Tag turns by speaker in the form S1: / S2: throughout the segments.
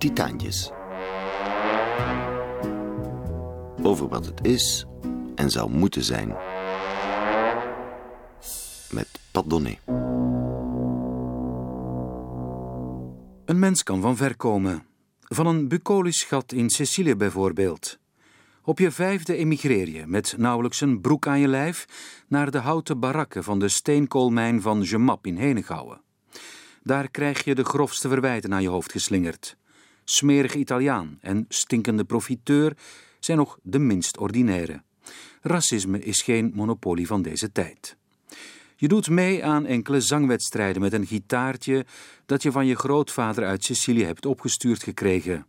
S1: Titaantjes. Over wat het is en zou moeten zijn. Met Pat Donné.
S2: Een mens kan van ver komen. Van een bucolisch gat in Sicilië bijvoorbeeld. Op je vijfde emigreer je met nauwelijks een broek aan je lijf naar de houten barakken van de steenkoolmijn van Gemap in Henegouwen. Daar krijg je de grofste verwijten aan je hoofd geslingerd. Smerige Italiaan en stinkende profiteur zijn nog de minst ordinaire. Racisme is geen monopolie van deze tijd. Je doet mee aan enkele zangwedstrijden met een gitaartje dat je van je grootvader uit Sicilië hebt opgestuurd gekregen.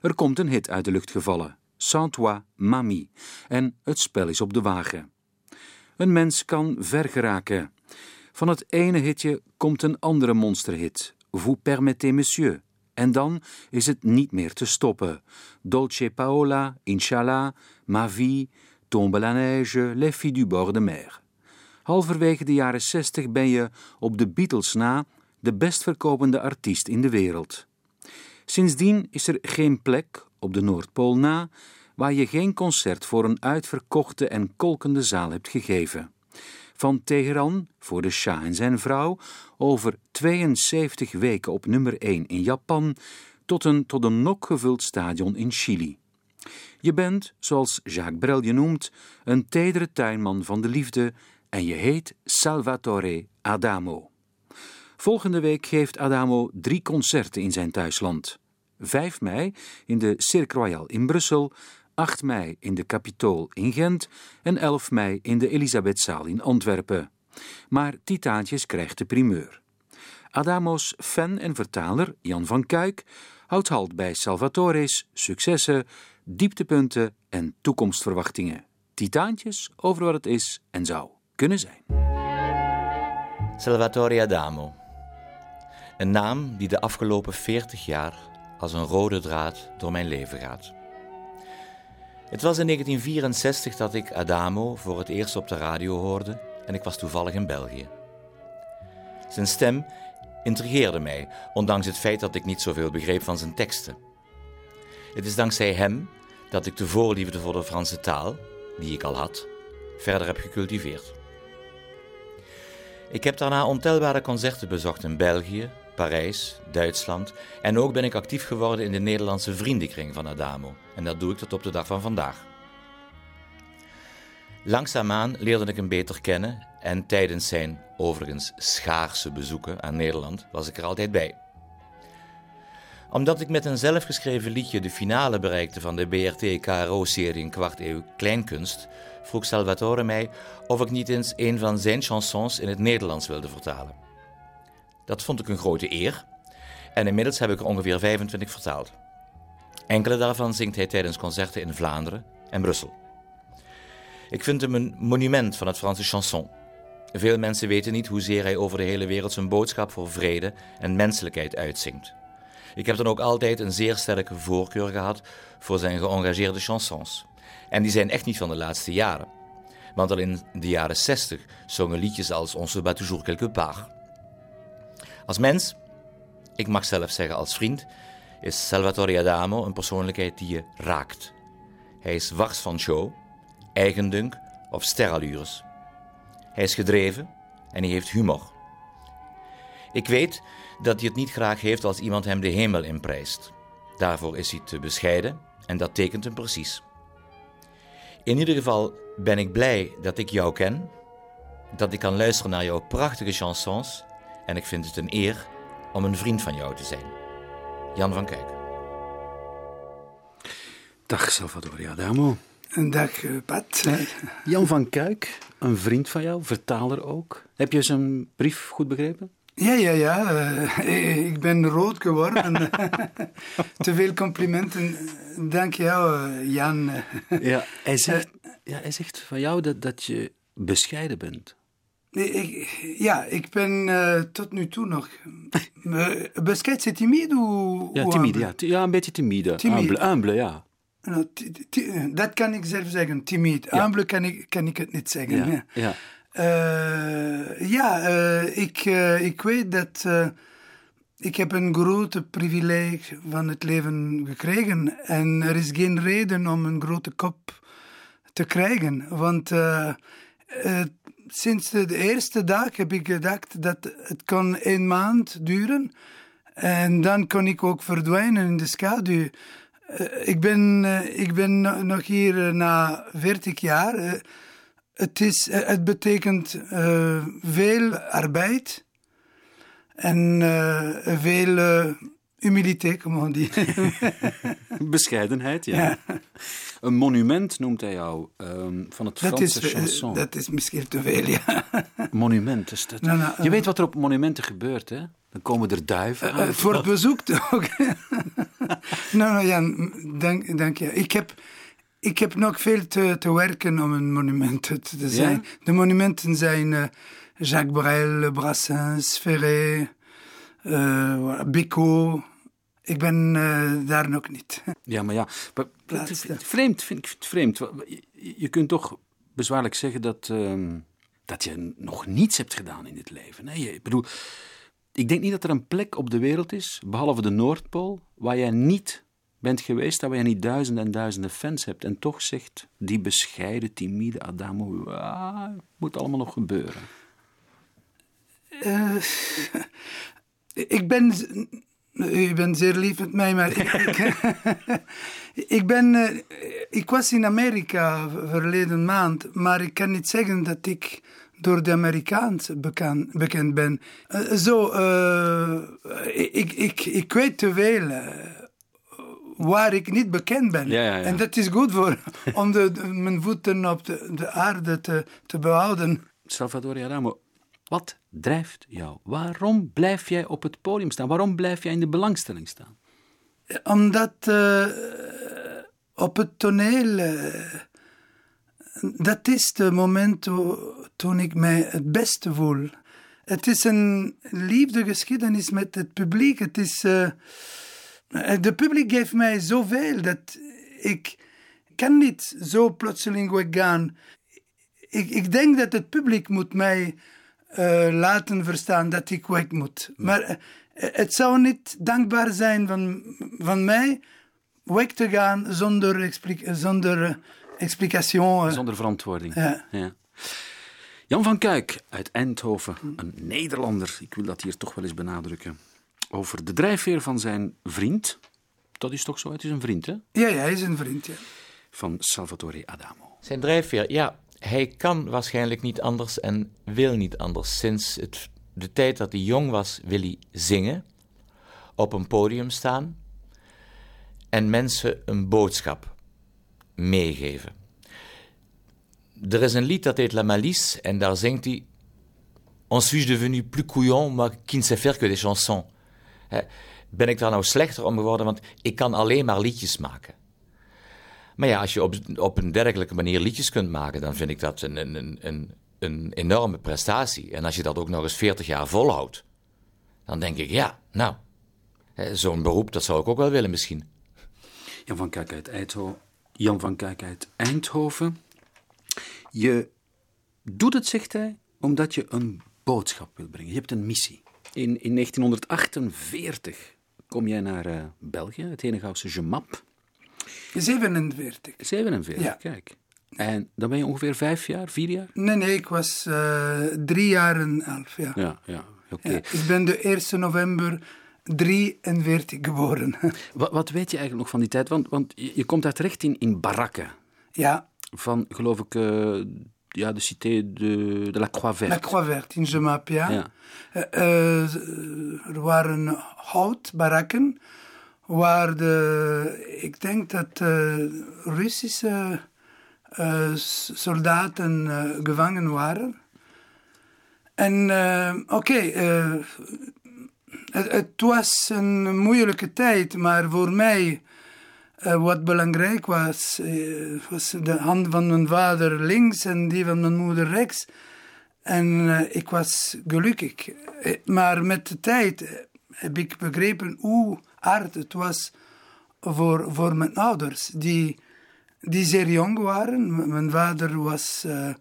S2: Er komt een hit uit de lucht gevallen, Sans toi, Mamie, en het spel is op de wagen. Een mens kan ver geraken. Van het ene hitje komt een andere monsterhit, Vous permettez monsieur. En dan is het niet meer te stoppen. Dolce Paola, Inshallah, Ma vie, Tombe la neige, Les filles du bord de mer. Halverwege de jaren 60 ben je op de Beatles na de best verkopende artiest in de wereld. Sindsdien is er geen plek, op de Noordpool na, waar je geen concert voor een uitverkochte en kolkende zaal hebt gegeven. Van Teheran voor de Shah en zijn vrouw, over 72 weken op nummer 1 in Japan, tot een tot een nok gevuld stadion in Chili. Je bent, zoals Jacques Brel je noemt, een tedere tuinman van de liefde en je heet Salvatore Adamo. Volgende week geeft Adamo drie concerten in zijn thuisland. 5 mei in de Cirque Royal in Brussel, 8 mei in de Capitool in Gent en 11 mei in de Elisabethzaal in Antwerpen. Maar Titaantjes krijgt de primeur. Adamo's fan en vertaler Jan van Kuik houdt halt bij Salvatore's successen, dieptepunten en toekomstverwachtingen. Titaantjes over wat het is en zou kunnen zijn.
S3: Salvatore Adamo. Een naam die de afgelopen 40 jaar als een rode draad door mijn leven gaat. Het was in 1964 dat ik Adamo voor het eerst op de radio hoorde en ik was toevallig in België. Zijn stem intrigeerde mij, ondanks het feit dat ik niet zoveel begreep van zijn teksten. Het is dankzij hem dat ik de voorliefde voor de Franse taal, die ik al had, verder heb gecultiveerd. Ik heb daarna ontelbare concerten bezocht in België, Parijs, Duitsland en ook ben ik actief geworden in de Nederlandse vriendenkring van Adamo. En dat doe ik tot op de dag van vandaag. Langzaamaan leerde ik hem beter kennen en tijdens zijn overigens schaarse bezoeken aan Nederland was ik er altijd bij. Omdat ik met een zelfgeschreven liedje de finale bereikte van de BRT-KRO-serie Een kwart eeuw kleinkunst, vroeg Salvatore mij of ik niet eens een van zijn chansons in het Nederlands wilde vertalen. Dat vond ik een grote eer en inmiddels heb ik er ongeveer 25 vertaald. Enkele daarvan zingt hij tijdens concerten in Vlaanderen en Brussel. Ik vind hem een monument van het Franse chanson. Veel mensen weten niet hoezeer hij over de hele wereld zijn boodschap voor vrede en menselijkheid uitzingt. Ik heb dan ook altijd een zeer sterke voorkeur gehad voor zijn geëngageerde chansons. En die zijn echt niet van de laatste jaren. Want al in de jaren 60 zongen liedjes als On se bat toujours quelque part. Als mens, ik mag zelf zeggen als vriend, is Salvatore Adamo een persoonlijkheid die je raakt. Hij is wars van show, eigendunk of sterallures. Hij is gedreven en hij heeft humor. Ik weet dat hij het niet graag heeft als iemand hem de hemel inprijst. Daarvoor is hij te bescheiden en dat tekent hem precies. In ieder geval ben ik blij dat ik jou ken, dat ik kan luisteren naar jouw prachtige chansons en ik vind het een eer om een vriend van jou te zijn. Jan van Kuik.
S2: Dag Salvatore Adamo.
S4: Dag eh, Pat.
S2: Jan van Kuik, een vriend van jou, vertaler ook. Heb je zijn brief goed begrepen?
S4: Ja, ja, ja. Uh, ik ben rood geworden. Te veel complimenten. Dank jou, Jan.
S2: ja, hij zegt, ja, hij zegt van jou dat, dat je bescheiden bent.
S4: Nee, ik, ja, ik ben uh, tot nu toe nog. bescheiden, c'est timide.
S2: Ja, timide, ja. ja. een beetje timide. timide. Humble, ja.
S4: Nou, dat kan ik zelf zeggen, timide. Ja. Humble kan ik, kan ik het niet zeggen.
S2: Ja, ja. ja.
S4: Uh, ja, uh, ik, ik weet dat ik heb een grote privilege van het leven gekregen. En er is geen reden om een grote kop te krijgen. Want uh, sinds de eerste dag heb ik gedacht dat het kan een maand duren. En dan kon ik ook verdwijnen in de schaduw. Uh, ik, ben, ik ben nog hier na 40 jaar. het, is, het betekent veel arbeid en veel humiliteit, comment on dit.
S2: Bescheidenheid, ja. ja. Een monument noemt hij jou, um, van het dat Franse
S4: is,
S2: chanson.
S4: Dat is misschien te veel, ja.
S2: Monument is dat. Nou, nou, Je weet wat er op monumenten gebeurt, hè? Dan komen er duiven
S4: uh, Voor het bezoek ook. nou, nou Jan, dank, dank je. Ik heb, ik heb nog veel te, te werken om een monument te zijn. Ja? De monumenten zijn Jacques Brel, Brassens, Ferré, Bicot... Ik ben uh, daar nog niet.
S2: Ja, maar ja. Maar, vreemd, vind ik het vreemd. Je kunt toch bezwaarlijk zeggen dat, uh, dat je nog niets hebt gedaan in dit leven. Nee, ik bedoel, ik denk niet dat er een plek op de wereld is, behalve de Noordpool, waar jij niet bent geweest, waar je niet duizenden en duizenden fans hebt. En toch zegt die bescheiden, timide Adamo, ah, moet allemaal nog gebeuren.
S4: Uh, ik ben u bent zeer lief met mij, maar ik, ik, ben, uh, ik was in Amerika verleden maand, maar ik kan niet zeggen dat ik door de Amerikaans bekend, bekend ben. Uh, zo, uh, ik, ik, ik weet te veel waar ik niet bekend ben.
S2: Ja, ja, ja.
S4: En dat is goed voor, om de, mijn voeten op de, de aarde te, te behouden.
S2: Salvatore Adamo, wat drijft jou? Waarom blijf jij op het podium staan? Waarom blijf jij in de belangstelling staan?
S4: Omdat uh, op het toneel, uh, dat is het moment toen ik mij het beste voel. Het is een liefdegeschiedenis met het publiek. Het is, uh, publiek geeft mij zoveel dat ik kan niet zo plotseling weggaan. Ik, ik denk dat het publiek moet mij uh, laten verstaan dat ik weg moet. Maar uh, het zou niet dankbaar zijn van, van mij weg te gaan zonder, expli zonder uh, explicatie.
S2: Zonder verantwoording. Ja. ja. Jan van Kuik uit Eindhoven, een Nederlander. Ik wil dat hier toch wel eens benadrukken. Over de drijfveer van zijn vriend. Dat is toch zo? Het is een vriend, hè?
S4: Ja, ja hij is een vriend, ja.
S2: Van Salvatore Adamo.
S3: Zijn drijfveer, ja hij kan waarschijnlijk niet anders en wil niet anders. Sinds het, de tijd dat hij jong was, wil hij zingen, op een podium staan en mensen een boodschap meegeven. Er is een lied dat heet La Malice en daar zingt hij. En suis-je devenu plus couillon, maar qui ne sait faire que des chansons. ben ik daar nou slechter om geworden, want ik kan alleen maar liedjes maken. Maar ja, als je op, op een dergelijke manier liedjes kunt maken, dan vind ik dat een, een, een, een enorme prestatie. En als je dat ook nog eens 40 jaar volhoudt, dan denk ik, ja, nou, zo'n beroep, dat zou ik ook wel willen misschien.
S2: Jan van Kijk uit Eindhoven. Jan van Kijk uit Eindhoven. Je doet het, zegt hij, omdat je een boodschap wil brengen. Je hebt een missie. In, in 1948 kom jij naar uh, België, het Henegouwse Gemap.
S4: 47.
S2: 47, ja. kijk. En dan ben je ongeveer vijf jaar, vier jaar?
S4: Nee, nee, ik was uh, drie jaar en half, ja.
S2: Ja, ja, oké. Ja,
S4: ik ben de 1 november 43 geboren.
S2: Wat, wat, weet je eigenlijk nog van die tijd? Want, want je, komt daar terecht in, in barakken.
S4: Ja.
S2: Van, geloof ik, uh, ja, de cité de, de La Croix Verte.
S4: La Croix Verte, in Gemap, ja. ja. Uh, er waren houtbarakken waar de, ik denk dat de Russische uh, soldaten uh, gevangen waren. En oké, het, het, was een moeilijke tijd, maar voor mij wat belangrijk was, was de hand van mijn vader links en die van mijn moeder rechts. En ik was gelukkig. Maar met de tijd heb ik begrepen hoe hard het was voor, voor mijn ouders, die, die zeer jong waren. mijn vader was uh, eh,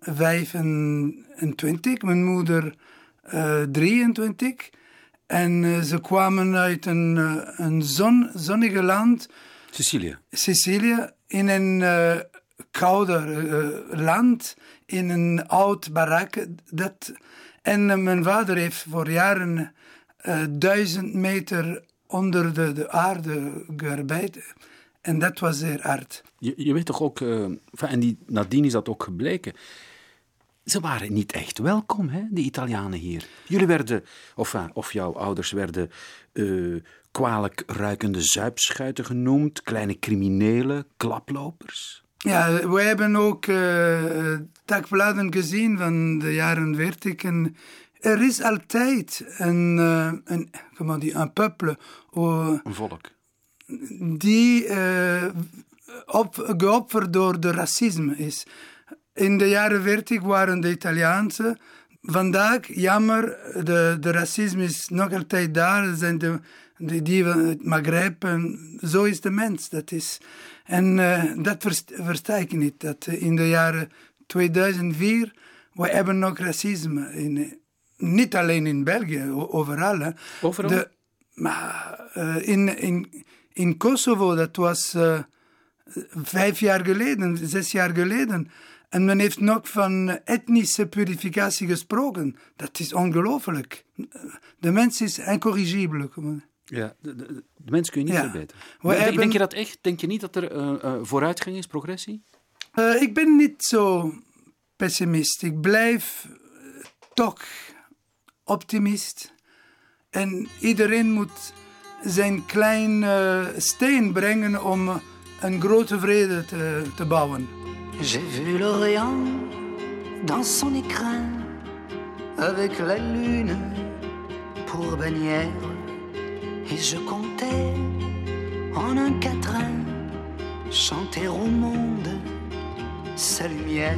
S4: 25, mijn moeder uh, eh, 23. En ze kwamen uit een, een zon, zonnige land.
S2: Sicilië.
S4: Sicilië, in een kouder land, in een oud barak. Dat, en mijn vader heeft voor jaren duizend meter onder de, de aarde gearbeid. En dat was zeer hard.
S2: Je, je weet toch ook, uh, en die, nadien is dat ook gebleken. Ze waren niet echt welkom, hè, die Italianen hier. Jullie werden, of, of jouw ouders werden uh, kwalijk ruikende zuipschuiten genoemd, kleine criminelen, klaplopers.
S4: Ja, we hebben ook takbladen gezien van de jaren 40 en er is altijd een, een, comment dit, een peuple.
S2: Een volk
S4: die uh, op, geofferd door de racisme is. In de jaren 40 waren de Italiaanse. Vandaag, jammer, de, de racisme is nog altijd daar. zijn de, de, die van het Maghreb. En zo is de mens. Dat is. En uh, dat versta ik niet. Dat in de jaren 2004, we hebben nog racisme. In, niet alleen in België, overal.
S2: Overal? De,
S4: maar uh, in, in, in Kosovo, dat was uh, vijf jaar geleden, zes jaar geleden. En men heeft nog van etnische purificatie gesproken. Dat is ongelooflijk. De mens is incorrigibel.
S2: Ja, de, de, de, mens kun je niet ja. verbeteren. Denk, hebben... denk, je dat echt? Denk je niet dat er uh, vooruitgang is, progressie?
S4: Uh, ik ben niet zo pessimist. Ik blijf toch optimist. En iedereen moet zijn klein uh, steen brengen om een grote vrede te, te bouwen.
S5: J'ai vu l'Orient dans son écrin avec la lune pour bannière et je comptais en un quatrain chanter au monde sa lumière.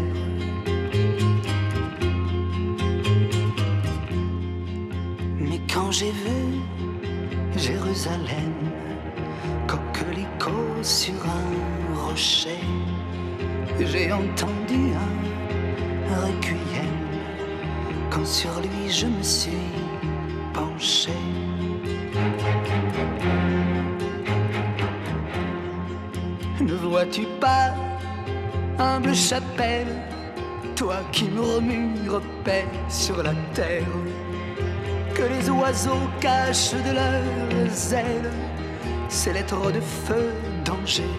S5: Quand j'ai vu Jérusalem, coquelicot sur un rocher. J'ai entendu un requiem quand sur lui je me suis penché. Ne vois-tu pas, humble chapelle, toi qui murmures paix sur la terre? Que les oiseaux cachent de leurs ailes ces lettres de feu, danger,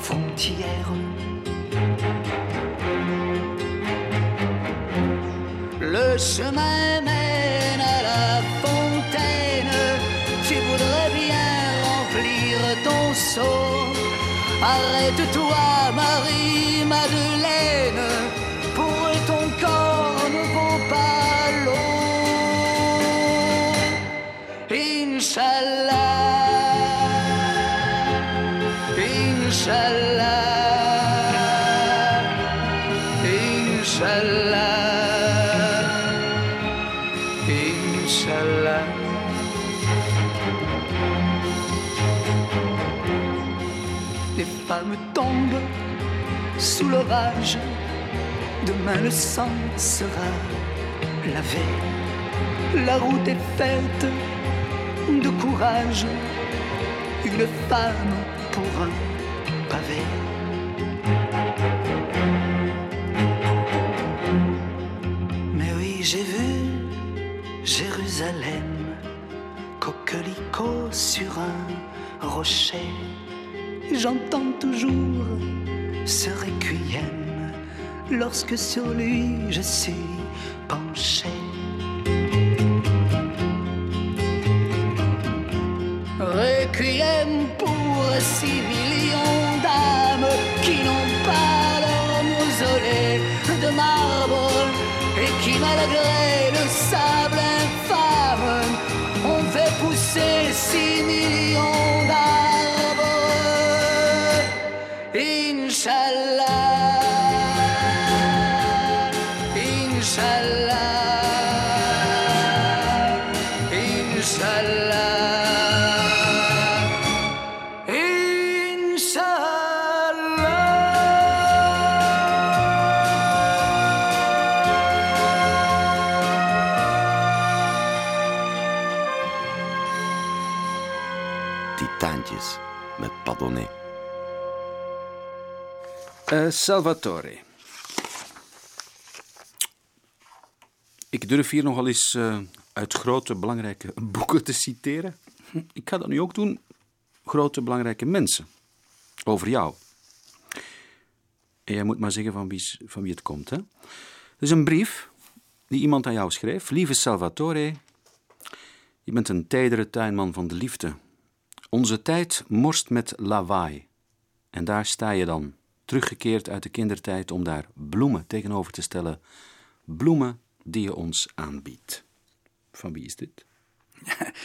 S5: frontière. Le chemin mène à la fontaine, tu voudrais bien remplir ton seau. Arrête-toi, Marie-Madeleine, Inch'Allah, Inch'Allah, Inch'Allah. Les femmes tombent sous l'orage, demain le sang sera lavé, la route est faite de courage, une femme pour un Mais oui, j'ai vu Jérusalem, coquelicot sur un rocher. J'entends toujours ce requiem lorsque sur lui je suis penché. Requiem pour six et qui, malgré le sable
S1: Titaantjes met Padonnet.
S2: Uh, Salvatore. Ik durf hier nogal eens uh, uit grote, belangrijke boeken te citeren. Ik ga dat nu ook doen. Grote, belangrijke mensen. Over jou. En jij moet maar zeggen van wie, van wie het komt. Hè? Het is een brief die iemand aan jou schreef. Lieve Salvatore, je bent een tijdere tuinman van de liefde. Onze tijd morst met lawaai. En daar sta je dan, teruggekeerd uit de kindertijd, om daar bloemen tegenover te stellen. Bloemen die je ons aanbiedt. Van wie is dit?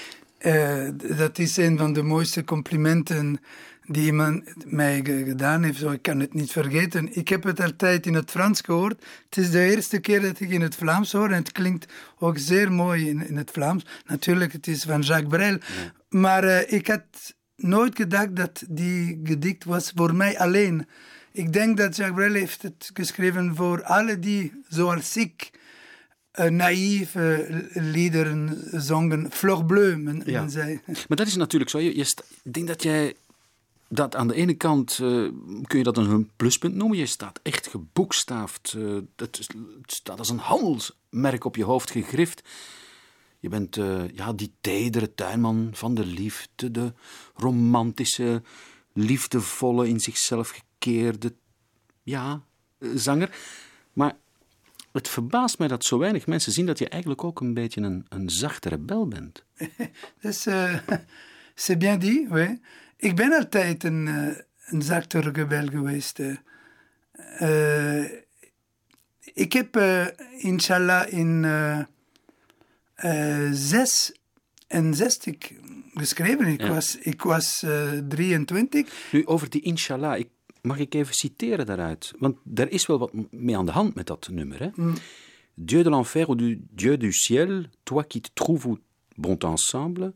S4: Uh, dat is een van de mooiste complimenten die iemand mij gedaan heeft. Zo, ik kan het niet vergeten. Ik heb het altijd in het Frans gehoord. Het is de eerste keer dat ik in het Vlaams hoor. En het klinkt ook zeer mooi in, in het Vlaams. Natuurlijk, het is van Jacques Brel. Maar uh, ik had nooit gedacht dat die gedicht was voor mij alleen. Ik denk dat Jacques Brel heeft het geschreven voor alle die, zoals ik, uh, naïeve liederen zongen. Fleur Bleu, men,
S2: ja.
S4: men zei.
S2: Maar dat is natuurlijk zo. Je, je ik denk dat jij dat aan de ene kant uh, kun je dat een pluspunt noemen. Je staat echt geboekstaafd. Uh, het, het, staat als een handelsmerk op je hoofd gegrift. Je bent uh, ja, die tedere tuinman van de liefde, de romantische, liefdevolle, in zichzelf gekeerde ja, zanger. Maar het verbaast mij dat zo weinig mensen zien dat je eigenlijk ook een beetje een, een zachte rebel bent.
S4: dus, c'est bien dit, oui. Ik ben altijd een, uh, een zachte rebel geweest. Uh, ik heb uh, inshallah in 66 geschreven. Ik, ja. was, ik was 23.
S2: Nu, over die inshallah, ik, mag ik even citeren daaruit? Want er is wel wat mee aan de hand met dat nummer. Hè? Mm. Dieu de l'enfer ou du Dieu du ciel, toi qui te trouves bon ensemble,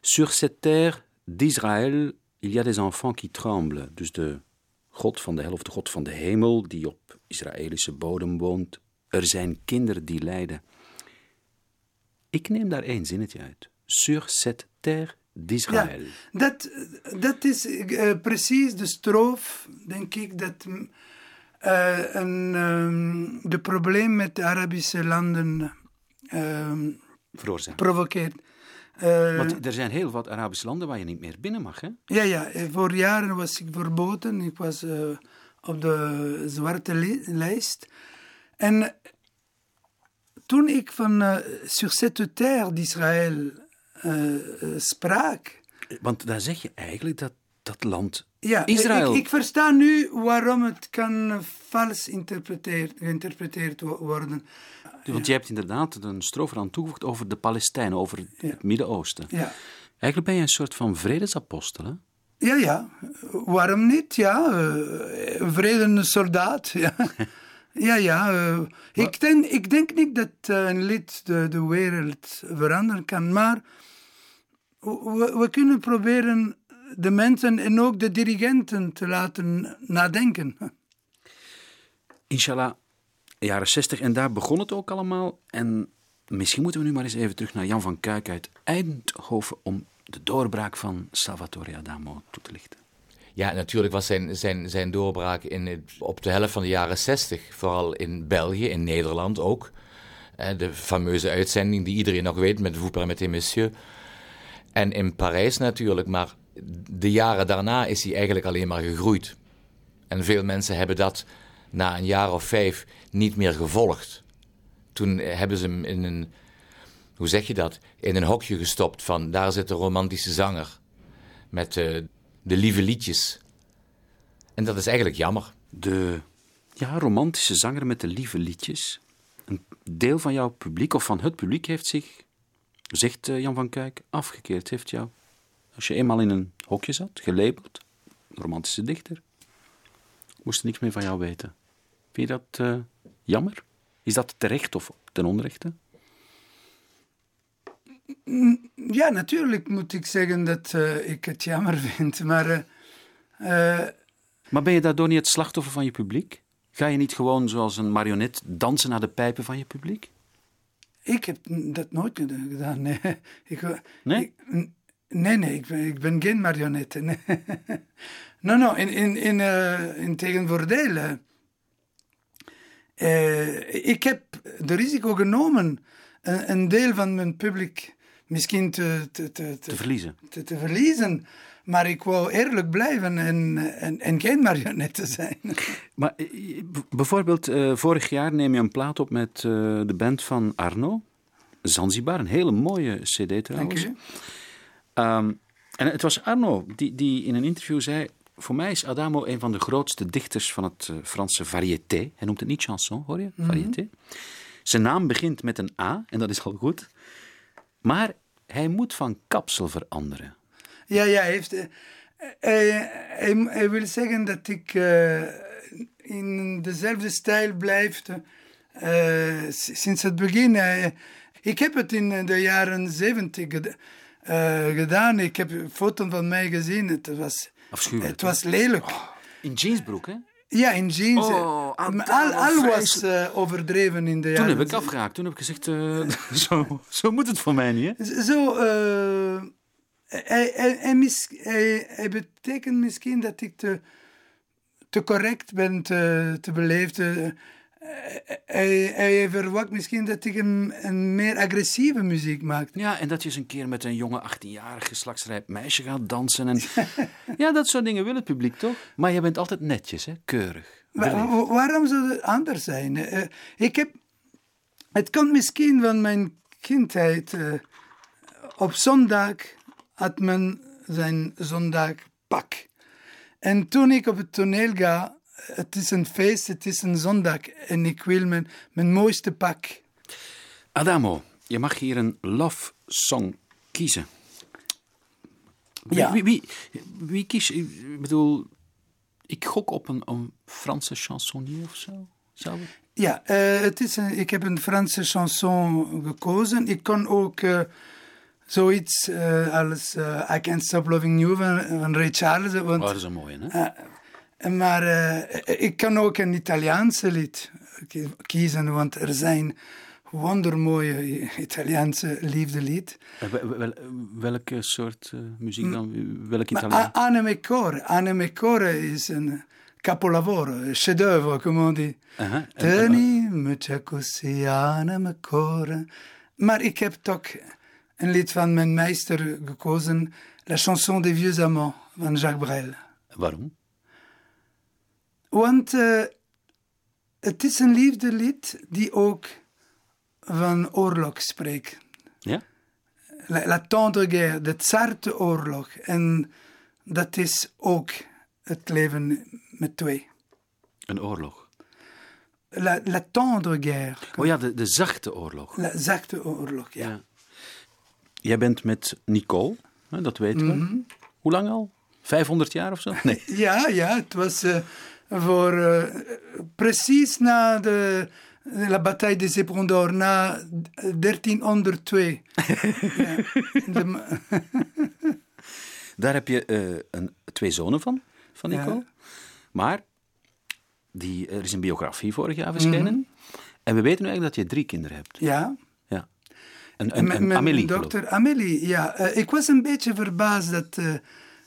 S2: sur cette terre d'Israël il y a des enfants qui tremblent. Dus de God van de hel of de God van de hemel die op Israëlische bodem woont. Er zijn kinderen die lijden. Ik neem daar één zinnetje uit. Sur cette terre d'Israël.
S4: Ja, dat, dat is uh, precies de stroof, denk ik, dat uh, een, um, de probleem met de Arabische landen um, provoceert.
S2: Uh, Want er zijn heel wat Arabische landen waar je niet meer binnen mag, hè?
S4: Ja, ja. Voor jaren was ik verboden. Ik was uh, op de zwarte lijst. En toen ik van uh, sur cette terre d'Israël sprak...
S2: Want daar zeg je eigenlijk dat dat land
S4: ja,
S2: Israël...
S4: Ik, ik versta nu waarom het kan vals geïnterpreteerd worden.
S2: Want je hebt inderdaad een strofe aan toegevoegd over de Palestijnen, over het. Midden-Oosten.
S4: Ja.
S2: Eigenlijk ben je een soort van vredesapostel, hè?
S4: Ja, ja. Waarom niet? Ja, uh, vredende soldaat. Ja, ja. ja uh, ik, denk, ik denk niet dat een lid de, de wereld veranderen kan, maar we, we kunnen proberen de mensen en ook de dirigenten te laten nadenken.
S2: Inshallah, jaren 60 en daar begon het ook allemaal. En misschien moeten we nu maar eens even terug naar Jan van Kuik uit Eindhoven om de doorbraak van Salvatore Adamo toe te lichten.
S3: Ja, natuurlijk was zijn, zijn, zijn doorbraak in het, op de helft van de jaren 60, vooral in België, in Nederland ook. De fameuze uitzending die iedereen nog weet met Vous permettez messieurs. En in Parijs natuurlijk, maar de jaren daarna is hij eigenlijk alleen maar gegroeid. En veel mensen hebben dat na een jaar of vijf niet meer gevolgd. Toen hebben ze hem in een, hoe zeg je dat, in een hokje gestopt van daar zit de romantische zanger met uh, de lieve liedjes. En dat is eigenlijk jammer.
S2: De ja, romantische zanger met de lieve liedjes. Een deel van jouw publiek of van het publiek heeft zich, zegt uh, Jan van Kuik, afgekeerd. Heeft jou, als je eenmaal in een hokje zat, gelabeld, romantische dichter, moest niks meer van jou weten. Vind je dat uh, jammer? Is dat terecht of ten onrechte?
S4: Ja, natuurlijk moet ik zeggen dat uh, ik het jammer vind, maar... Uh,
S2: maar ben je daardoor niet het slachtoffer van je publiek? Ga je niet gewoon zoals een marionet dansen naar de pijpen van je publiek?
S4: Ik heb dat nooit gedaan, nee. Ik,
S2: nee?
S4: Ik, Nee, nee, ik ben, ik ben geen marionette. Nee. no, no, in, in, in, uh, in tegenvoordeel. Uh, ik heb de risico genomen een, een, deel van mijn publiek misschien te, te, te,
S2: te verliezen.
S4: Te, te, verliezen. Maar ik wou eerlijk blijven en, en, en geen marionette zijn.
S2: Maar bijvoorbeeld, uh, vorig jaar neem je een plaat op met de band van Arno. Zanzibar, een hele mooie CD trouwens.
S4: Dank u.
S2: Um, en het was Arno die, die in een interview zei: Voor mij is Adamo een van de grootste dichters van het uh, Franse variété. Hij noemt het niet chanson, hoor je? Variété. Mm -hmm. Zijn naam begint met een A en dat is al goed. Maar hij moet van kapsel veranderen.
S4: Ja, ja, hij, heeft, uh, hij, hij, hij, wil zeggen dat ik uh, in dezelfde stijl blijf sinds het begin. ik heb het in de jaren zeventig uh, gedaan. Ik heb foto's van mij gezien. Het was,
S2: Afschuwelijk.
S4: Het was lelijk.
S2: Oh, in jeansbroek, hè?
S4: Ja, in jeans.
S2: Oh,
S4: al, al was uh, overdreven in de
S2: Toen
S4: jaren.
S2: heb ik afgehaakt. Toen heb ik gezegd, uh, zo, zo moet het voor mij niet, hè?
S4: Zo, hij, hij, hij, mis, hij, hij betekent misschien dat ik te, te correct ben, te, te beleefd. Hij, hij verwacht misschien dat ik een, een meer agressieve muziek maak.
S2: Ja, en dat je eens een keer met een jonge 18-jarig geslachtsrijp meisje gaat dansen. En... ja, dat soort dingen wil het publiek toch? Maar je bent altijd netjes, hè? keurig.
S4: Waarom zou het anders zijn? Uh, ik heb... Het komt misschien van mijn kindheid. Uh, op zondag had men zijn zondagpak. En toen ik op het toneel ga, het is een feest, het is een zondag en ik wil mijn, mijn mooiste pak.
S2: Adamo, je mag hier een love song kiezen. Wie,
S4: Ja.
S2: wie, wie, wie kies je? Ik bedoel, ik gok op een, een Franse chansonnier of zo. Zou het?
S4: Ja, uh, het is een, ik heb een Franse chanson gekozen. Ik kon ook uh, zoiets uh, als I Can't Stop Loving You van, van Ray Charles. Want,
S2: Oh, dat is een mooie, hè?
S4: Maar ik kan ook een Italiaanse lied kiezen, want er zijn wondermooie Italiaanse liefdelied.
S2: Wel, wel, welke soort muziek dan? Welk Italiaan?
S4: Anime Core. Anime Core is een capolavoro, een chef-d'œuvre, come on dit.
S2: Uh -huh.
S4: Tenimi così anime core. Maar ik heb toch een lied van mijn meester gekozen, La chanson des vieux amants van Jacques Brel.
S2: Waarom?
S4: Want uh, het is een liefdelied die ook van oorlog spreekt.
S2: Ja?
S4: La, la tendre guerre, de zarte oorlog. En dat is ook het leven met twee.
S2: Een oorlog.
S4: La, la tendre guerre.
S2: Oh ja, de, de zachte oorlog.
S4: La zachte oorlog, ja. ja.
S2: Jij bent met Nicole, hè, dat weten we. Mm -hmm. Hoe lang al? 500 jaar of zo? Nee.
S4: Ja, ja, het was uh, voor uh, precies na de La bataille des Éperons d'Or, na 1302. ja,
S2: de... Daar heb je uh, een, twee zonen van, van Nicole. Ja. Maar die, er is een biografie vorig jaar verschenen. Mm -hmm. En we weten nu eigenlijk dat je drie kinderen hebt.
S4: Ja.
S2: ja. En, en, en Amélie.
S4: Dokter Amélie, ja. Uh, ik was een beetje verbaasd dat uh,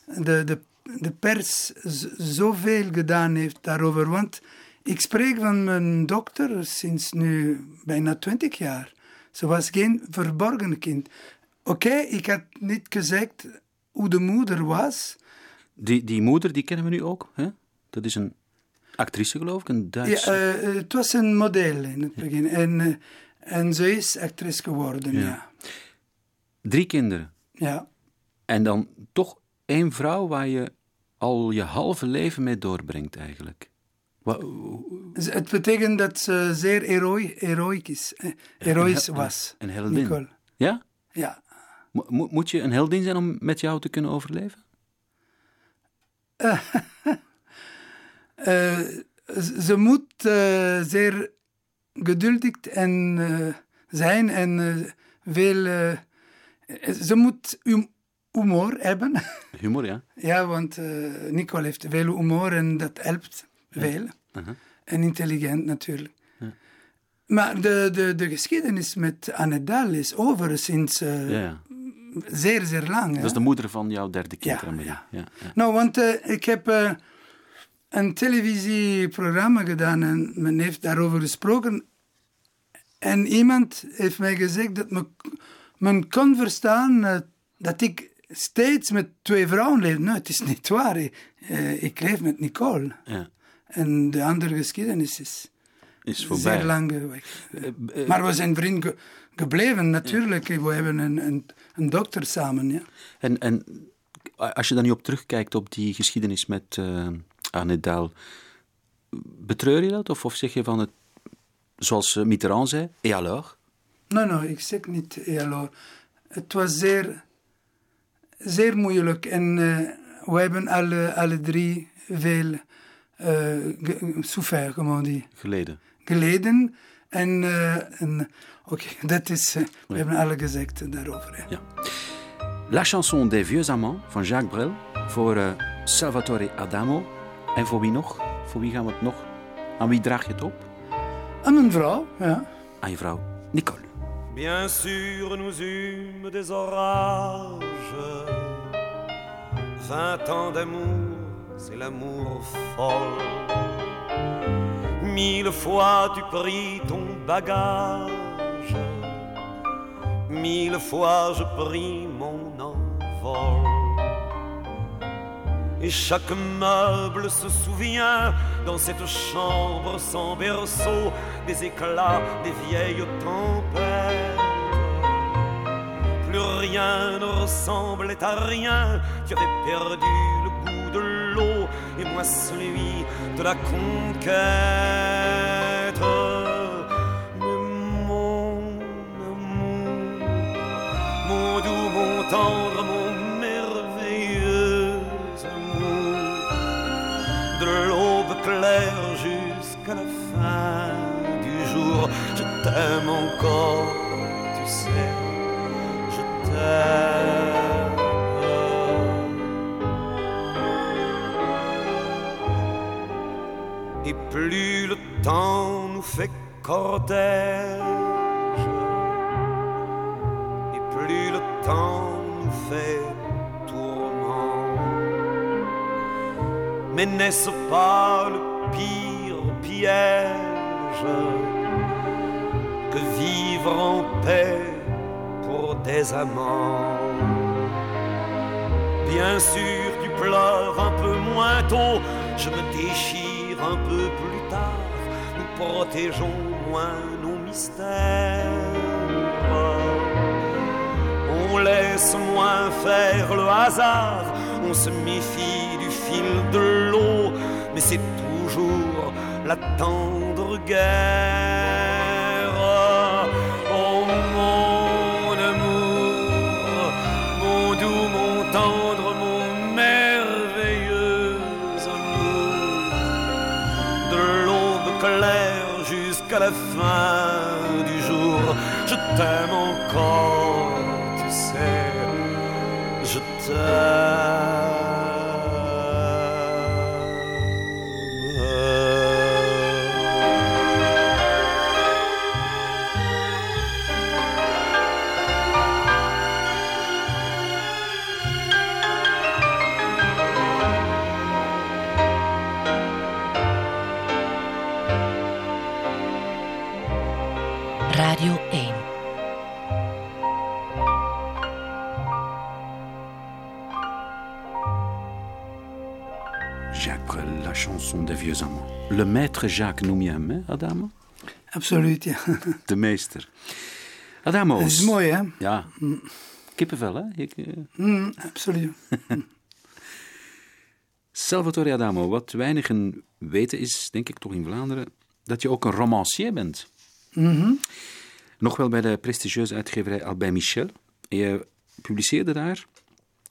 S4: de, de, de pers zoveel gedaan heeft daarover. Want ik spreek van mijn dokter sinds nu bijna twintig jaar. Ze was geen verborgen kind. Oké, okay, ik had niet gezegd hoe de moeder was.
S2: Die, die moeder, die kennen we nu ook. Hè? Dat is een actrice, geloof ik, een Duitse...
S4: Ja, uh, het was een model in het begin. En, uh, en ze is actrice geworden, ja. ja.
S2: Drie kinderen.
S4: Ja.
S2: En dan toch één vrouw waar je al je halve leven mee doorbrengt, eigenlijk.
S4: Het betekent dat ze zeer heroïsch is, eh, heroïs was.
S2: Een heldin.
S4: Nicole.
S2: Ja?
S4: Ja.
S2: Mo moet je een heldin zijn om met jou te kunnen overleven?
S4: Uh, uh, ze moet uh, zeer geduldig en, zijn en veel. ze moet humor hebben.
S2: Humor, ja.
S4: ja, want Nicole heeft veel humor en dat helpt veel.
S2: Uh -huh.
S4: En intelligent natuurlijk.
S2: Ja.
S4: Maar de, de, de geschiedenis met Anne Dal is over sinds uh,
S2: ja.
S4: zeer, zeer lang.
S2: Dat is de moeder van jouw derde kind,
S4: ja,
S2: ja. ja,
S4: Nou, want uh, ik heb uh, een televisieprogramma gedaan en men heeft daarover gesproken. En iemand heeft mij gezegd dat me, men kon verstaan uh, dat ik steeds met twee vrouwen leef. Nou, het is niet waar. ik leef met Nicole.
S2: Ja.
S4: En de andere geschiedenis is,
S2: is voorbij.
S4: zeer lang weg. maar we zijn vrienden gebleven, natuurlijk. We hebben een, een, een, dokter samen. Ja.
S2: En, en als je dan nu op terugkijkt op die geschiedenis met uh, Arne Daal, betreur je dat? Of, of zeg je van het, zoals Mitterrand zei, et alors?
S4: Nee, nee, ik zeg niet et alors. Het was zeer, zeer moeilijk en uh, we hebben alle, alle drie veel uh, souffert, comment dit.
S2: Geleden.
S4: Geleden. En, uh, en oké, okay, dat is, uh, we hebben alle gezegd daarover. Ja.
S2: ja. La chanson des vieux amants van Jacques Brel voor uh, Salvatore Adamo. En voor wie nog? Voor wie gaan we het nog? Aan wie draag je het op?
S4: Aan mijn vrouw, ja.
S2: Aan je vrouw, Nicole.
S6: Bien sûr, nous eûmes des orages, vingt ans d'amour c'est l'amour folle. Mille fois tu pris ton bagage, mille fois je pris mon envol. Et chaque meuble se souvient dans cette chambre sans berceau des éclats des vieilles tempêtes. Plus rien ne ressemblait à rien, tu avais perdu le goût de l'eau et moi celui de la conquête. Mon amour, mon doux, mon tendre, mon merveilleux amour, de l'aube claire jusqu'à la fin du jour, je t'aime encore, Et plus le temps nous fait cortège, et plus le temps nous fait tourment. Mais n'est-ce pas le pire piège que vivre en paix des amants? Bien sûr, tu pleures un peu moins tôt, je me déchire un peu plus tard, nous protégeons moins nos mystères. On laisse moins faire le hasard, on se méfie du fil de l'eau, mais c'est toujours la tendre guerre. T'aime encore, tu sais, je
S7: Radio
S2: Le maître Jacques noem je hem, hè, Adamo?
S4: Absoluut, ja.
S2: De meester. Adamo.
S4: Dat is mooi, hè?
S2: Ja. Kippenvel, hè? Ik, uh...
S4: mm, absoluut.
S2: Salvatore Adamo, wat weinigen weten is, denk ik toch in Vlaanderen, dat je ook een romancier bent.
S4: Mm -hmm.
S2: Nog wel bij de prestigieuze uitgeverij Albin Michel. Je publiceerde daar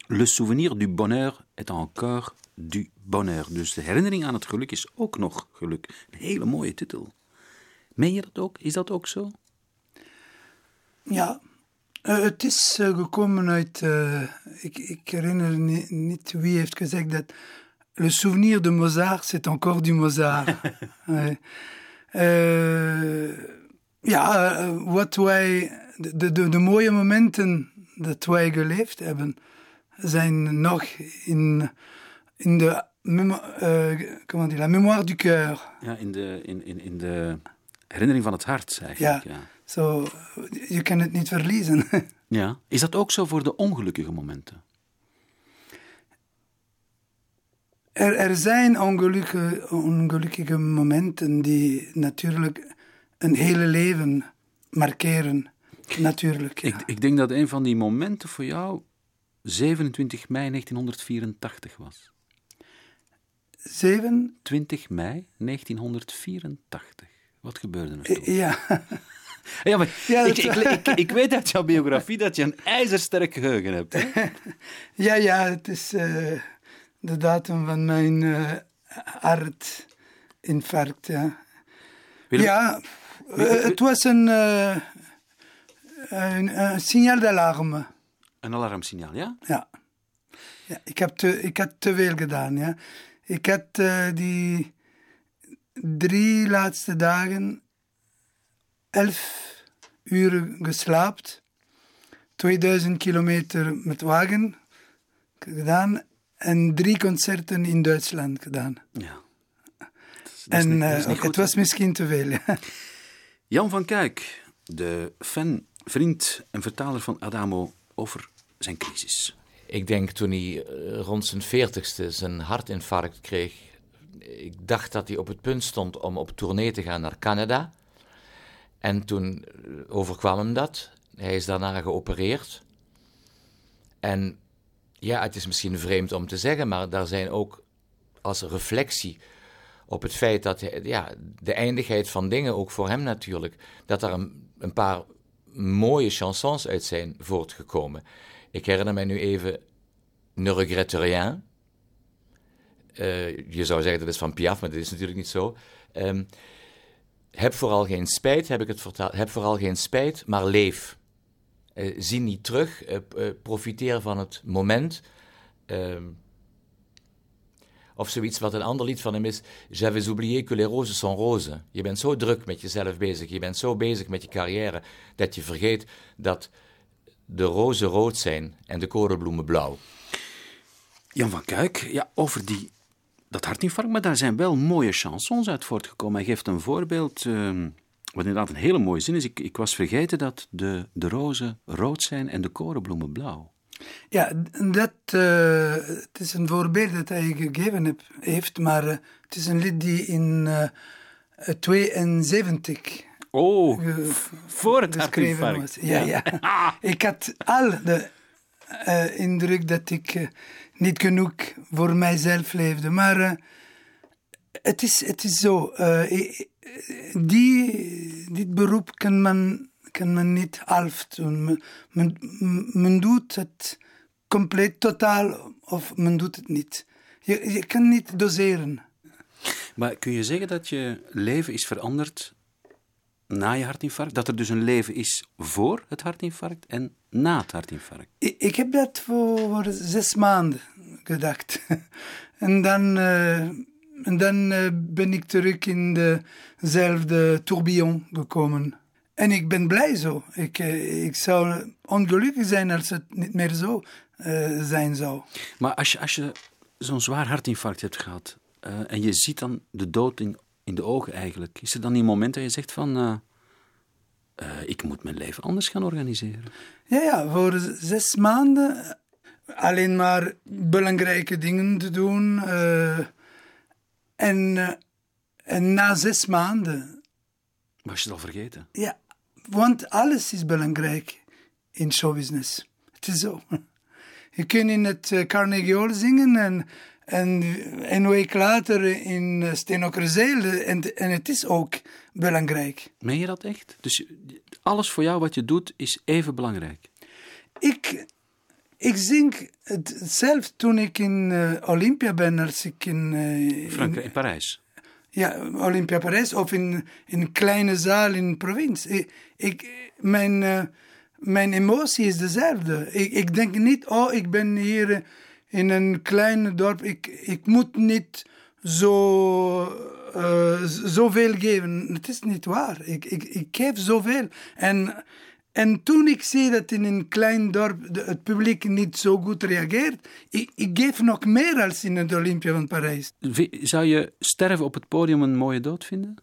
S2: Le souvenir du bonheur est encore du bonheur. Dus de herinnering aan het geluk is ook nog geluk. Een hele mooie titel. Meen je dat ook? Is dat ook zo?
S4: Ja, uh, het is uh, gekomen uit. Uh, ik, ik, herinner niet, niet, wie heeft gezegd dat. Le souvenir de Mozart, c'est encore du Mozart. ja, wat wij. De, de, de mooie momenten de twee geleefd hebben, zijn nog in, in de uh, la mémoire du cœur.
S2: Ja, in de, in, in, in de herinnering van het hart eigenlijk.
S4: Ja, ja. Zo, je kan het niet verliezen.
S2: ja. Is dat ook zo voor de ongelukkige momenten?
S4: Er, er zijn ongelukkige, ongelukkige momenten die natuurlijk een hele leven markeren. Natuurlijk.
S2: Ik, ik denk dat een van die momenten voor jou 27 mei 1984 was.
S4: 27
S2: mei 1984. Wat gebeurde er toen?
S4: Ja.
S2: Ja, maar ja, ik, ik, ik, ik, weet uit jouw biografie dat je een ijzersterk geheugen hebt. Hè?
S4: ja, ja, het is uh, de datum van mijn uh, hartinfarct. Ja, ja uh, het was een, een, een signaal d'alarme.
S2: Een alarmsignaal, ja?
S4: Ja. ja ik, heb te, ik had te veel gedaan, ja. Ik had die drie laatste dagen elf uur geslaapt, 2000 kilometer met wagen gedaan en drie concerten in Duitsland gedaan.
S2: Ja.
S4: en uh, het was misschien te veel.
S2: Jan van Kuik, de fan, vriend en vertaler van Adamo over zijn crisis.
S3: Ik denk toen hij eh, rond zijn veertigste zijn hartinfarct kreeg, ik dacht dat hij op het punt stond om op tournee te gaan naar Canada. En toen eh, overkwam hem dat. Hij is daarna geopereerd. En ja, het is misschien vreemd om te zeggen, maar daar zijn ook als reflectie op het feit dat ja, de eindigheid van dingen, ook voor hem natuurlijk, dat er een, een paar mooie chansons uit zijn voortgekomen. Ik herinner mij nu even Ne regrette rien. Uh, je zou zeggen dat is van Piaf, maar dat is natuurlijk niet zo. Um, heb vooral geen spijt, heb ik het vertaald. Heb vooral geen spijt, maar leef. Uh, zie niet terug, uh, profiteer van het moment. Ehm, of zoiets wat een ander lied van hem is. J'avais oublié que les roses sont roses. Je bent zo druk met jezelf bezig, je bent zo bezig met je carrière, dat je vergeet dat de rozen rood zijn en de korenbloemen blauw.
S2: Jan van Kuik, ja, over die dat hartinfarct, maar daar zijn wel mooie chansons uit voortgekomen. Hij geeft een voorbeeld, uh, wat inderdaad een hele mooie zin is. Ik, ik was vergeten dat de, de rozen rood zijn en de korenbloemen blauw.
S4: Ja, dat uh, het is een voorbeeld dat hij gegeven heb, heeft, maar uh, het is een lied die in uh, 72
S2: Oh, voor het hartinfarct.
S4: Was. Ja, ja. ja. ik had al de indruk dat ik niet genoeg voor mijzelf leefde. Maar uh, het, is, het is zo. Uh, die, dit beroep kan men, kan men niet half doen. Men, men, doet het compleet totaal of men doet het niet. Je, je kan niet doseren.
S2: Maar kun je zeggen dat je leven is veranderd na je hartinfarct? Dat er dus een leven is voor het hartinfarct en na het hartinfarct?
S4: Ik, ik heb dat voor zes maanden gedacht. en dan, uh, en dan uh, ben ik terug in dezelfde tourbillon gekomen. En ik ben blij zo. Ik, uh, ik zou ongelukkig zijn als het niet meer zo zijn zou.
S2: Maar als je, als je zo'n zwaar hartinfarct hebt gehad en je ziet dan de dood in, in de ogen eigenlijk, is er dan die moment dat je zegt van... ik moet mijn leven anders gaan organiseren.
S4: Ja, ja, voor zes maanden alleen maar belangrijke dingen te doen. Uh, en, en na zes maanden.
S2: Was je het al vergeten?
S4: Ja, want alles is belangrijk in showbusiness. Het is zo. Je kunt in het Carnegie Hall zingen en, en een week later in Stenokerzeel en, en het is ook belangrijk.
S2: Meen je dat echt? Dus alles voor jou wat je doet is even belangrijk?
S4: Ik, ik zing het zelf toen ik in uh, Olympia ben, als ik in...
S2: Uh, Frankrijk, in Parijs?
S4: Ja, Olympia Parijs of in, in een kleine zaal in de provincie. Ik, mijn, uh, mijn emotie is dezelfde. Ik, ik denk niet, oh, ik ben hier in een klein dorp. Ik, ik moet niet zo, uh, zoveel geven. Het is niet waar. Ik, ik, ik geef zoveel. En En toen ik zie dat in een klein dorp de- het publiek niet zo goed reageert, ik, ik geef nog meer als in het Olympia van Parijs.
S2: Zou je sterven op het podium een mooie dood vinden?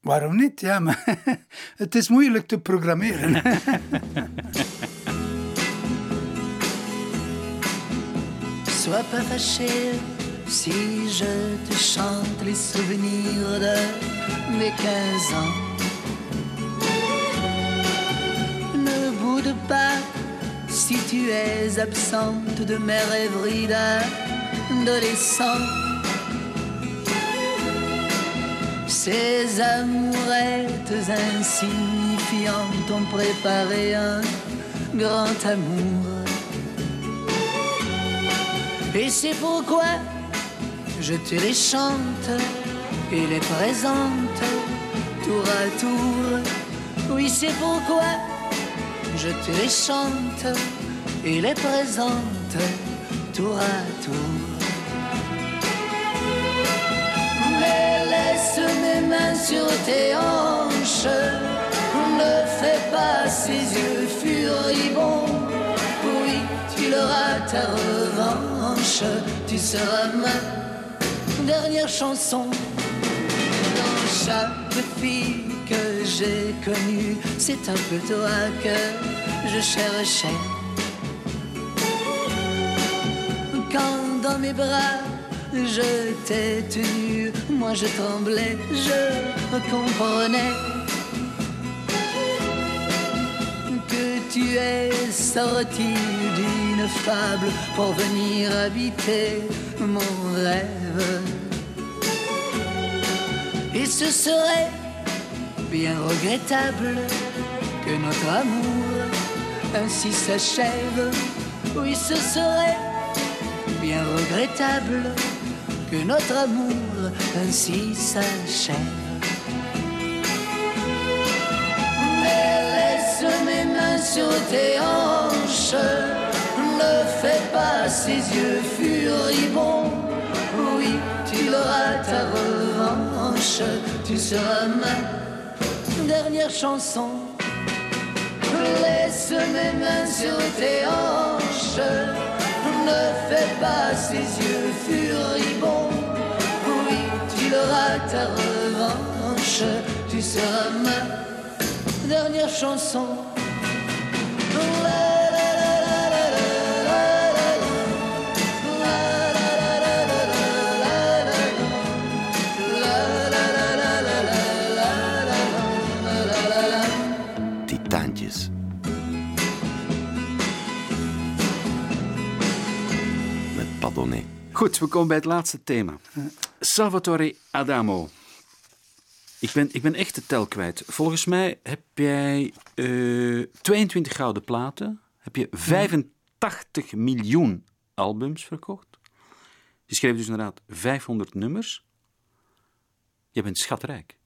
S4: Waarom niet? Ja, maar het is moeilijk te programmeren.
S5: Sois pas fâché si je te chante les souvenirs de mes 15 ans. Ne boude pas si tu es absente de mes rêveries d'adolescent. Ces amourettes insignifiantes ont préparé un grand amour. Et c'est pourquoi je te les chante et les présente tour à tour. Oui, c'est pourquoi je te les chante et les présente tour à tour. Mais laisse mes mains sur tes hanches, ne fais pas ces yeux furibonds. Tu l'auras ta revanche, tu seras ma dernière chanson. Dans chaque fille que j'ai connue, c'est un peu toi que je cherchais. Quand dans mes bras je t'ai tenu, moi je tremblais, je comprenais tu es sorti d'une fable pour venir habiter mon rêve. Et ce serait bien regrettable que notre amour ainsi s'achève. Oui, ce serait bien regrettable que notre amour ainsi s'achève. Sur tes hanches, ne fais pas ces yeux furibonds. Oui, tu auras ta revanche, tu seras ma dernière chanson. Laisse mes mains sur tes hanches, ne fais pas ces yeux furibonds. Oui, tu auras ta revanche, tu seras ma dernière chanson.
S2: Goed, we komen bij het laatste thema. Salvatore Adamo. Ik ben, ik ben echt de tel kwijt. Volgens mij heb jij eh 22 gouden platen. Heb je 85 miljoen albums verkocht. Je schreef dus inderdaad 500 nummers. Je bent schatrijk.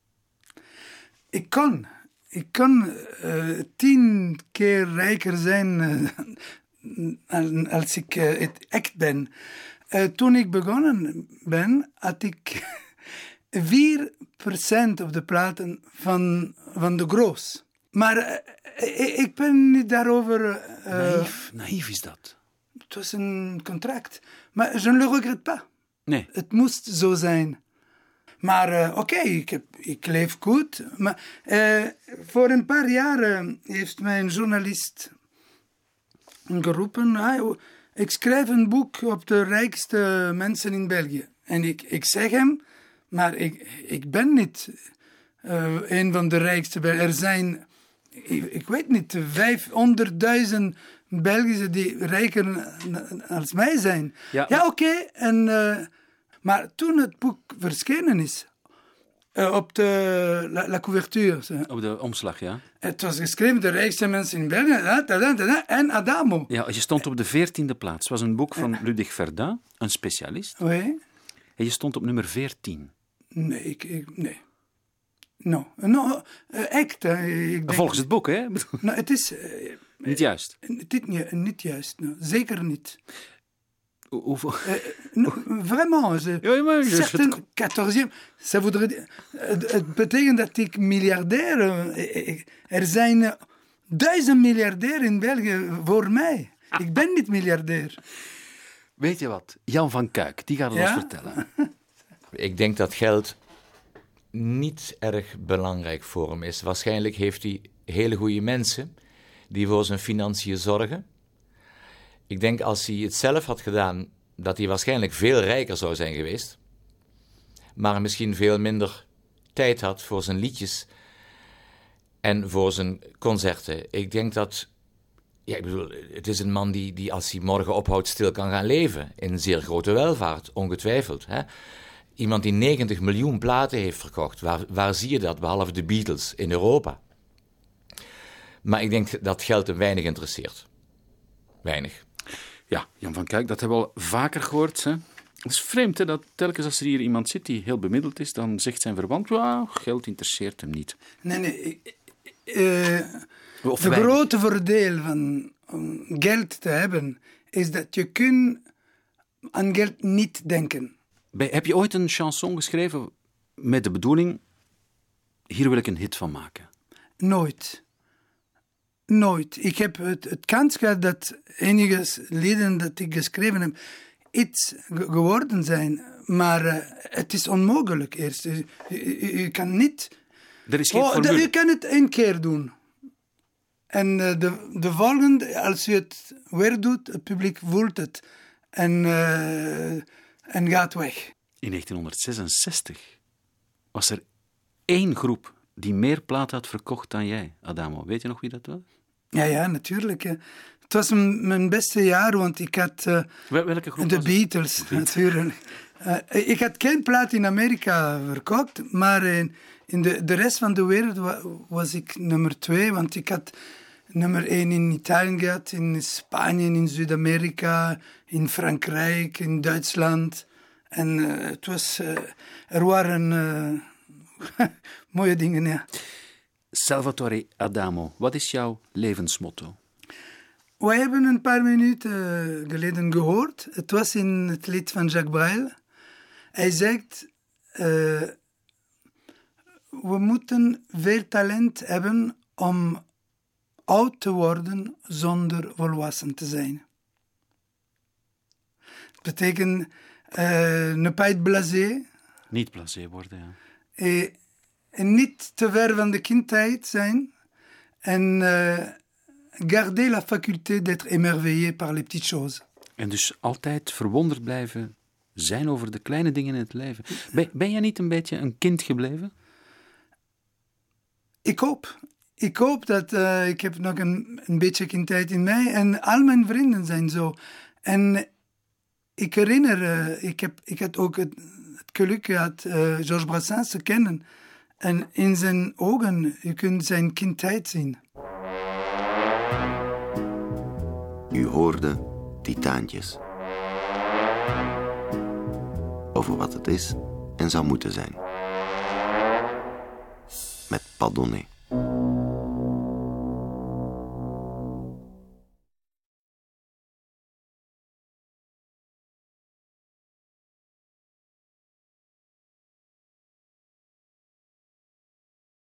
S4: Ik kan. Ik kan eh, tien keer rijker zijn eh, als ik eh, het echt ben. Eh, toen ik begonnen ben, had ik 4% op de platen van, van de groos. Maar eh, ik- ik ben niet daarover... eh,
S2: Naïef, naïef is dat.
S4: het was een contract. Maar je ne le regrette pas.
S2: Nee,
S4: Het moest zo zijn. Maar eh, oké, ik, ik leef goed. Maar eh, voor een paar jaar eh, heeft mijn journalist geroepen... "Ah, joh, ik schrijf een boek op de rijkste mensen in België. En ik, ik zeg hem, maar ik, ik ben niet eh, een van de rijkste. Er zijn, ik, ik weet niet, 500.000 Belgische die rijker als mij zijn.
S2: Ja,
S4: Ja, oké. en, eh, maar toen het boek verschenen is, eh, op de la, la couverture,
S2: op de omslag, ja.
S4: het was geschreven de rijkste mensen in België, da, da, da, da, en Adamo.
S2: Ja, je stond op de veertiende plaats. Het was een boek van Ludwig Verdun, een specialist.
S4: Oui?
S2: En je stond op nummer 14.
S4: Nee, ik, ik, nee. No, no eh, echt. hè. Ik denk,
S2: Volgens het boek, hè? Ik
S4: Nou, het is eh,
S2: Niet juist.
S4: niet, niet, niet juist, no, zeker niet.
S2: Hoeveel?
S4: Non, vraiment.
S2: Ja, maar je-
S4: certain
S2: het-
S4: 14e. Ça voudrait dire- het, betekent dat ik miljardair... eh, eh, Er zijn eh, duizend miljardairs in België voor mij. Ik ben niet miljardair.
S2: Weet je wat? Jan van Kuik, die gaat het
S4: Ja?
S2: ons vertellen.
S3: Ik denk dat geld niet erg belangrijk voor hem is. Waarschijnlijk heeft hij hele goede mensen die voor zijn financiën zorgen. Ik denk als hij het zelf had gedaan, dat hij waarschijnlijk veel rijker zou zijn geweest. Maar misschien veel minder tijd had voor zijn liedjes en voor zijn concerten. Ik denk dat. Ja, ik bedoel, het is een man die, die als hij morgen ophoudt stil kan gaan leven. In zeer grote welvaart, ongetwijfeld. Hè? Iemand die 90 miljoen platen heeft verkocht. Waar, waar zie je dat, behalve de Beatles in Europa? Maar ik denk dat geld hem weinig interesseert. Weinig.
S2: Ja, Jan van Kuik, dat hebben we al vaker gehoord. Hè? Het is vreemd hè, dat telkens als er hier iemand zit die heel bemiddeld is, dan zegt zijn verwant, "Wauw, geld interesseert hem niet.
S4: Nee, nee. eh, de
S2: weinig.
S4: grote voordeel van om geld te hebben is dat je kunt aan geld niet denken.
S2: Heb je ooit een chanson geschreven met de bedoeling, hier wil ik een hit van maken?
S4: Nooit. Nooit. Ik heb het, het kans gehad dat enige lieden dat ik geschreven heb iets ge- geworden zijn. Maar eh, het is onmogelijk eerst. Je, je- je kan niet...
S2: Er is geen
S4: Oh,
S2: formule.
S4: je kan het één keer doen. En eh, de, de volgende, als je het weer doet, het publiek voelt het. En, eh, en gaat weg.
S2: In 1966 was er één groep die meer platen had verkocht dan jij, Adamo. Weet je nog wie dat was?
S4: Ja, ja, natuurlijk. hè. Het was mijn beste jaar, want ik had... eh,
S2: Wel- Welke groep
S4: De
S2: het?
S4: Beatles, natuurlijk. Eh, ik had geen plaat in Amerika verkocht, maar in, in de, de rest van de wereld wa- was ik nummer twee, want ik had nummer één in Italië gehad, in Spanje, in Zuid-Amerika, in Frankrijk, in Duitsland. En eh, het was, eh, er waren eh, mooie dingen, ja.
S2: Salvatore Adamo, wat is jouw levensmotto?
S4: Wij hebben een paar minuten geleden gehoord. Het was in het lied van Jacques Brel. Hij zegt: We moeten veel talent hebben om oud te worden zonder volwassen te zijn. Het betekent eh, ne pas être blasé,
S2: Niet blasé worden, ja.
S4: eh, en niet te ver van de kindheid zijn. En eh, garder la faculté d'être émerveillé par les petites choses.
S2: En dus altijd verwonderd blijven zijn over de kleine dingen in het leven. Ben, ben jij niet een beetje een kind gebleven?
S4: Ik hoop. Ik hoop dat eh, ik heb nog een, een beetje kindheid in mij en al mijn vrienden zijn zo. En ik herinner, eh, ik, heb, ik had ook het, het geluk gehad eh, Georges Brassens te kennen. En in zijn ogen, je kunt zijn kindheid zien.
S1: U hoorde Titaantjes. Over wat het is en zou moeten zijn. Met Padonnet.